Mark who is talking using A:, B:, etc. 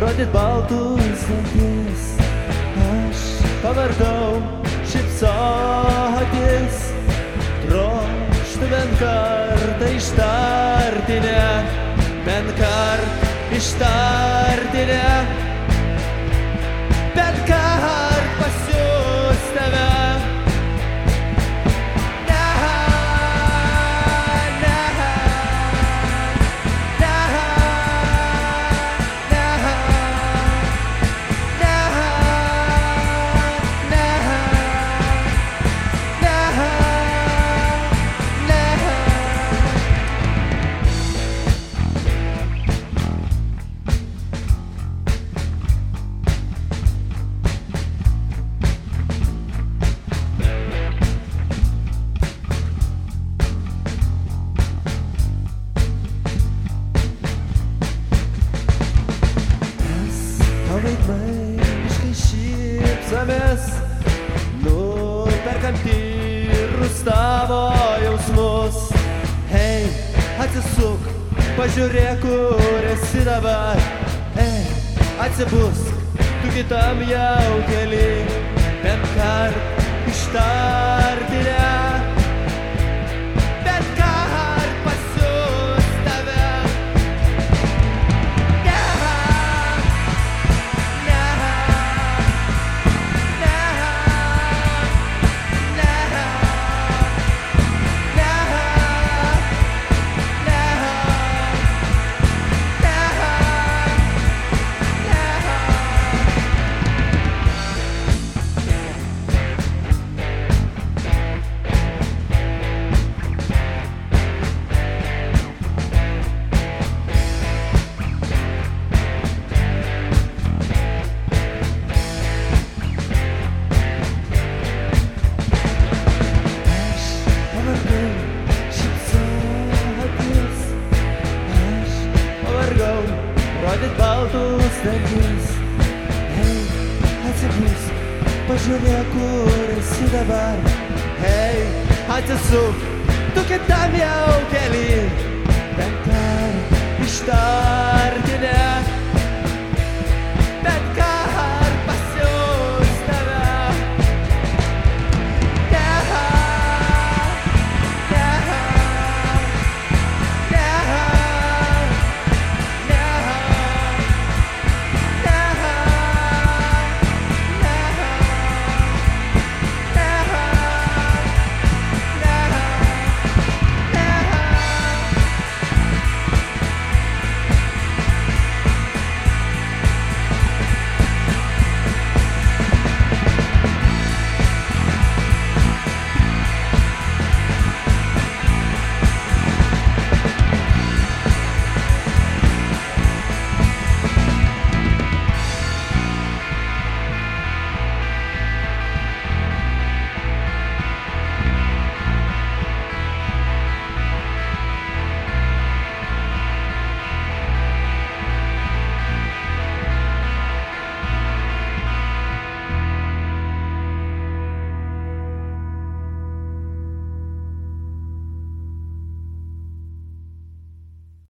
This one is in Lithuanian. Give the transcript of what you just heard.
A: rodyt baltus dantis. Aš pavargau šipsotis, trokštų bent kartą ištarti ne, bent kartą ištarti šypsamės, nuperkam tyrus tavo jausmus. Hei, atsisuk, pažiūrėk, kur esi dabar. Hei, atsibusk, tu kitam jau keli, bent kart ištarti pažiūrėk, kur esi dabar. Hei, atsisuk, tu kitam jau keli. Bent kartą ištarti ne.